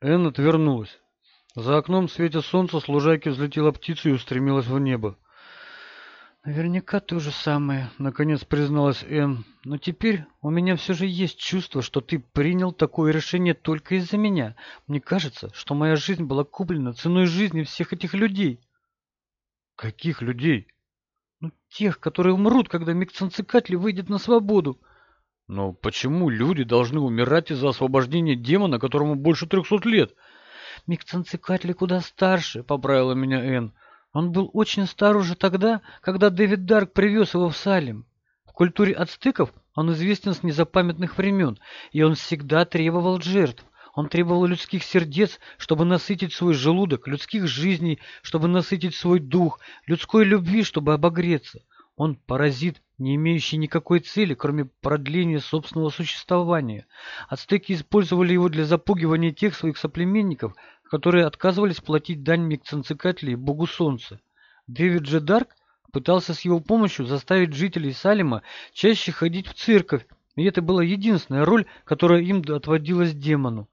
Энн отвернулась. За окном в свете солнца с лужайки взлетела птица и устремилась в небо. «Наверняка то же самое», — наконец призналась Энн. «Но теперь у меня все же есть чувство, что ты принял такое решение только из-за меня. Мне кажется, что моя жизнь была куплена ценой жизни всех этих людей». «Каких людей?» «Ну, тех, которые умрут, когда Миксанцикатли выйдет на свободу». «Но почему люди должны умирать из-за освобождения демона, которому больше трехсот лет?» «Миксанцикатли куда старше», — поправила меня Энн. Он был очень стар уже тогда, когда Дэвид Дарк привез его в Салем. В культуре ацтеков он известен с незапамятных времен, и он всегда требовал жертв. Он требовал людских сердец, чтобы насытить свой желудок, людских жизней, чтобы насытить свой дух, людской любви, чтобы обогреться. Он паразит, не имеющий никакой цели, кроме продления собственного существования. Ацтеки использовали его для запугивания тех своих соплеменников, которые отказывались платить дань Микценцикатли, богу солнца. Дэвид же Дарк пытался с его помощью заставить жителей Салема чаще ходить в церковь, и это была единственная роль, которая им отводилась демону.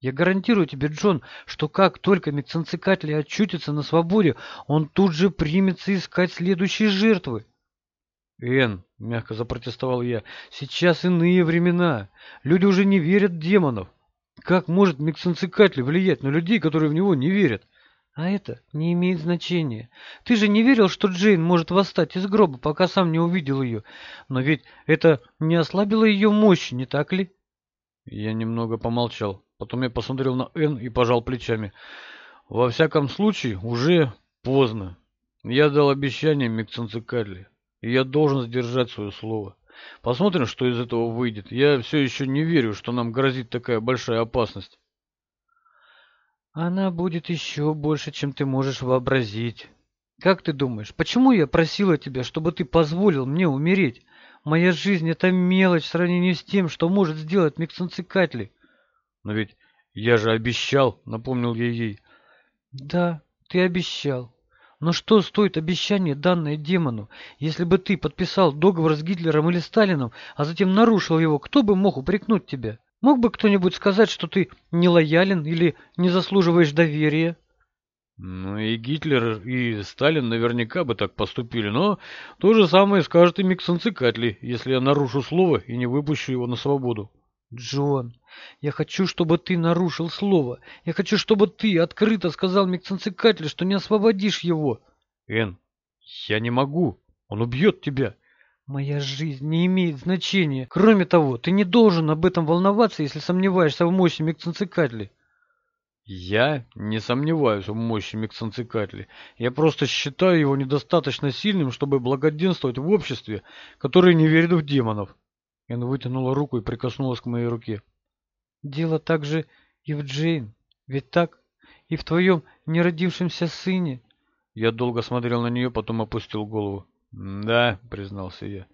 Я гарантирую тебе, Джон, что как только Микценцикатли очутится на свободе, он тут же примется искать следующие жертвы. «Эн», — мягко запротестовал я, — «сейчас иные времена. Люди уже не верят в демонов. Как может Миксенцикатли влиять на людей, которые в него не верят? А это не имеет значения. Ты же не верил, что Джейн может восстать из гроба, пока сам не увидел ее. Но ведь это не ослабило ее мощи, не так ли? Я немного помолчал. Потом я посмотрел на Энн и пожал плечами. Во всяком случае, уже поздно. Я дал обещание Миксенцикатли, и я должен сдержать свое слово. Посмотрим, что из этого выйдет. Я все еще не верю, что нам грозит такая большая опасность. Она будет еще больше, чем ты можешь вообразить. Как ты думаешь, почему я просила тебя, чтобы ты позволил мне умереть? Моя жизнь — это мелочь в сравнении с тем, что может сделать Миксенцикатли. Но ведь я же обещал, напомнил я ей. Да, ты обещал. Но что стоит обещание, данное демону? Если бы ты подписал договор с Гитлером или Сталином, а затем нарушил его, кто бы мог упрекнуть тебя? Мог бы кто-нибудь сказать, что ты нелоялен или не заслуживаешь доверия? Ну и Гитлер, и Сталин наверняка бы так поступили, но то же самое скажет и Миксенцикатли, если я нарушу слово и не выпущу его на свободу. Джон, я хочу, чтобы ты нарушил слово. Я хочу, чтобы ты открыто сказал Миксенцикатли, что не освободишь его. Эн, я не могу. Он убьет тебя. Моя жизнь не имеет значения. Кроме того, ты не должен об этом волноваться, если сомневаешься в мощи Миксенцикатли. Я не сомневаюсь в мощи Миксенцикатли. Я просто считаю его недостаточно сильным, чтобы благоденствовать в обществе, которое не верит в демонов. Эн вытянула руку и прикоснулась к моей руке. Дело также и в Джейн, ведь так? И в твоем неродившемся сыне. Я долго смотрел на нее, потом опустил голову. «Да», — признался я.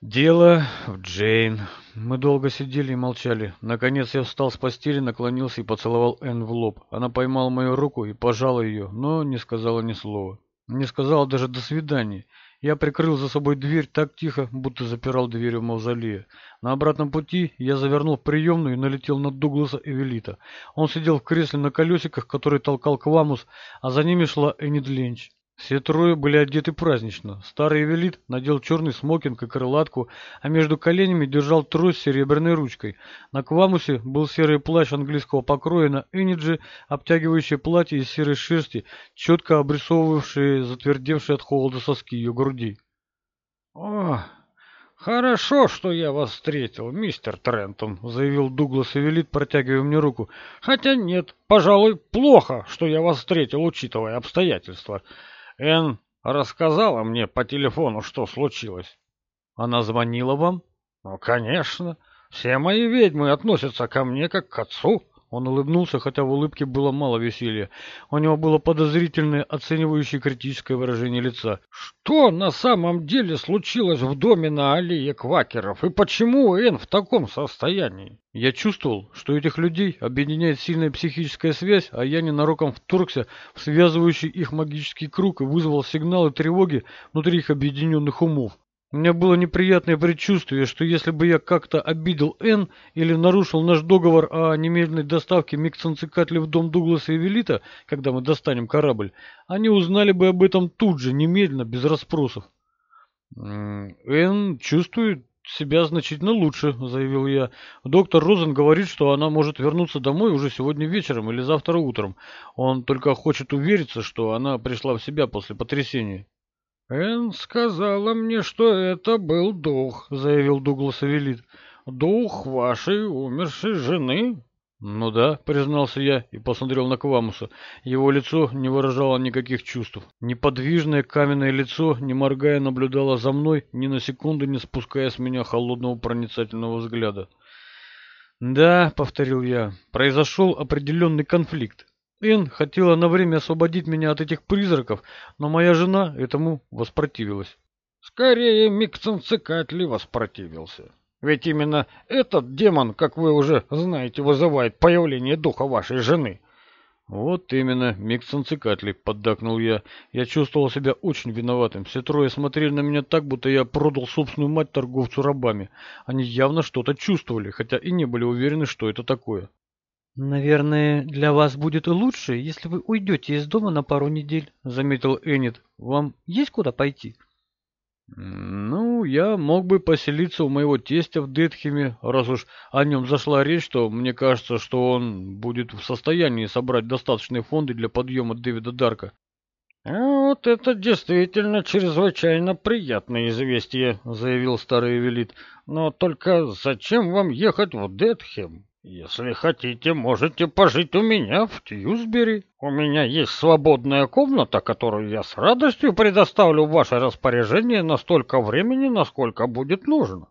«Дело в Джейн». Мы долго сидели и молчали. Наконец я встал с постели, наклонился и поцеловал Энн в лоб. Она поймала мою руку и пожала ее, но не сказала ни слова. Не сказала даже «до свидания». Я прикрыл за собой дверь так тихо, будто запирал дверь в мавзолее. На обратном пути я завернул в приемную и налетел на Дугласа Эвелита. Он сидел в кресле на колесиках, который толкал Квамус, а за ними шла Энид Ленч. Все трое были одеты празднично. Старый Эвелит надел черный смокинг и крылатку, а между коленями держал трость с серебряной ручкой. На Квамусе был серый плащ английского покроя, на Энидже обтягивающее платье из серой шерсти, четко обрисовывавшее затвердевшие от холода соски ее груди. «О, хорошо, что я вас встретил, мистер Трентон», — заявил Дуглас Эвелит, протягивая мне руку. «Хотя нет, пожалуй, плохо, что я вас встретил, учитывая обстоятельства». Эн рассказала мне по телефону, что случилось. Она звонила вам? Ну, конечно. Все мои ведьмы относятся ко мне как к отцу. Он улыбнулся, хотя в улыбке было мало веселья. У него было подозрительное, оценивающее критическое выражение лица. «Что на самом деле случилось в доме на аллее Квакеров? И почему Энн в таком состоянии?» Я чувствовал, что этих людей объединяет сильная психическая связь, а я ненароком вторгся в связывающий их магический круг и вызвал сигналы тревоги внутри их объединенных умов. У меня было неприятное предчувствие, что если бы я как-то обидел Н или нарушил наш договор о немедленной доставке миксанцикатли в дом Дугласа и Велита, когда мы достанем корабль, они узнали бы об этом тут же, немедленно, без расспросов. «Н чувствует себя значительно лучше», — заявил я. «Доктор Розен говорит, что она может вернуться домой уже сегодня вечером или завтра утром. Он только хочет увериться, что она пришла в себя после потрясения». «Энн сказала мне, что это был дух», — заявил Дуглас Авелит. «Дух вашей умершей жены». «Ну да», — признался я и посмотрел на Квамуса. Его лицо не выражало никаких чувств. Неподвижное каменное лицо, не моргая, наблюдало за мной, ни на секунду не спуская с меня холодного проницательного взгляда. «Да», — повторил я, — «произошел определенный конфликт. Эн хотела на время освободить меня от этих призраков, но моя жена этому воспротивилась. Скорее, Миксенцикатли воспротивился. Ведь именно этот демон, как вы уже знаете, вызывает появление духа вашей жены. Вот именно, Миксенцикатли, поддакнул я. Я чувствовал себя очень виноватым. Все трое смотрели на меня так, будто я продал собственную мать торговцу рабами. Они явно что-то чувствовали, хотя и не были уверены, что это такое. «Наверное, для вас будет лучше, если вы уйдете из дома на пару недель», — заметил Эннет. «Вам есть куда пойти?» «Ну, я мог бы поселиться у моего тестя в Детхеме, раз уж о нем зашла речь, то мне кажется, что он будет в состоянии собрать достаточные фонды для подъема Дэвида Дарка». «А вот это действительно чрезвычайно приятное известие», — заявил старый велит. «Но только зачем вам ехать в Детхем?» Если хотите, можете пожить у меня в Тьюсбери. У меня есть свободная комната, которую я с радостью предоставлю в ваше распоряжение на столько времени, насколько будет нужно.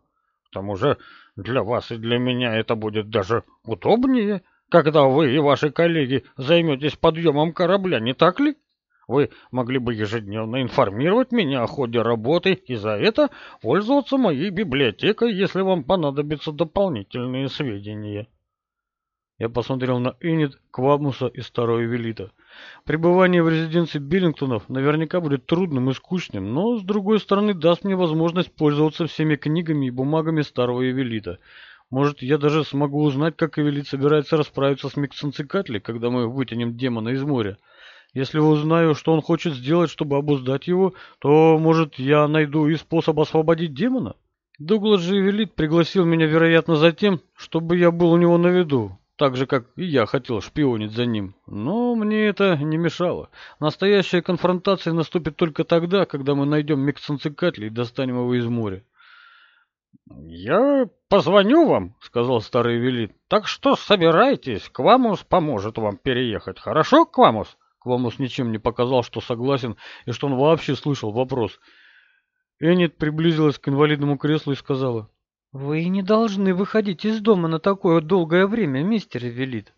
К тому же для вас и для меня это будет даже удобнее, когда вы и ваши коллеги займетесь подъемом корабля, не так ли? Вы могли бы ежедневно информировать меня о ходе работы и за это пользоваться моей библиотекой, если вам понадобятся дополнительные сведения. Я посмотрел на Энит, Квамуса и Старого Велита. Пребывание в резиденции Биллингтонов наверняка будет трудным и скучным, но, с другой стороны, даст мне возможность пользоваться всеми книгами и бумагами Старого Эвелита. Может, я даже смогу узнать, как Эвелит собирается расправиться с Миксенцикатли, когда мы вытянем демона из моря. Если узнаю, что он хочет сделать, чтобы обуздать его, то, может, я найду и способ освободить демона? Дуглас же Эвелит пригласил меня, вероятно, за тем, чтобы я был у него на виду так же, как и я хотел шпионить за ним. Но мне это не мешало. Настоящая конфронтация наступит только тогда, когда мы найдем Мексанцикатли и достанем его из моря. «Я позвоню вам», — сказал старый велит. «Так что собирайтесь, Квамус поможет вам переехать. Хорошо, Квамус?» Квамус ничем не показал, что согласен и что он вообще слышал вопрос. Энит приблизилась к инвалидному креслу и сказала. «Вы не должны выходить из дома на такое долгое время, мистер Эвелит.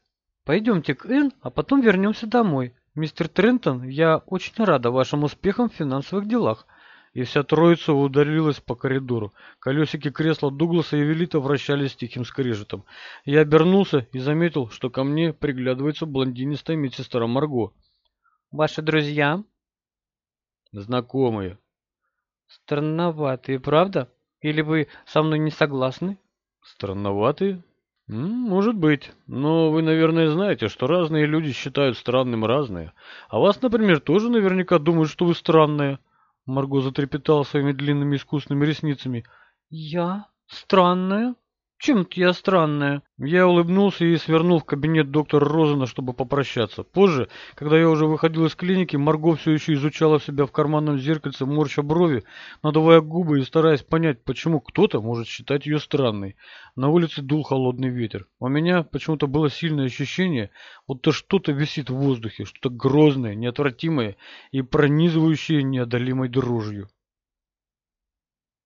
Пойдемте к Энн, а потом вернемся домой. Мистер Трентон, я очень рада вашим успехам в финансовых делах». И вся троица ударилась по коридору. Колесики кресла Дугласа и Эвелита вращались тихим скрежетом. Я обернулся и заметил, что ко мне приглядывается блондинистая медсестра Марго. «Ваши друзья?» «Знакомые». «Странноватые, правда?» Или вы со мной не согласны? Странноватые? Может быть. Но вы, наверное, знаете, что разные люди считают странным разное. А вас, например, тоже наверняка думают, что вы странная. Марго затрепетала своими длинными искусными ресницами. Я? Странная? Чем-то я странная. Я улыбнулся и свернул в кабинет доктора Розена, чтобы попрощаться. Позже, когда я уже выходил из клиники, Марго все еще изучала себя в карманном зеркальце, морща брови, надувая губы и стараясь понять, почему кто-то может считать ее странной. На улице дул холодный ветер. У меня почему-то было сильное ощущение, будто что-то висит в воздухе, что-то грозное, неотвратимое и пронизывающее неодолимой дрожью.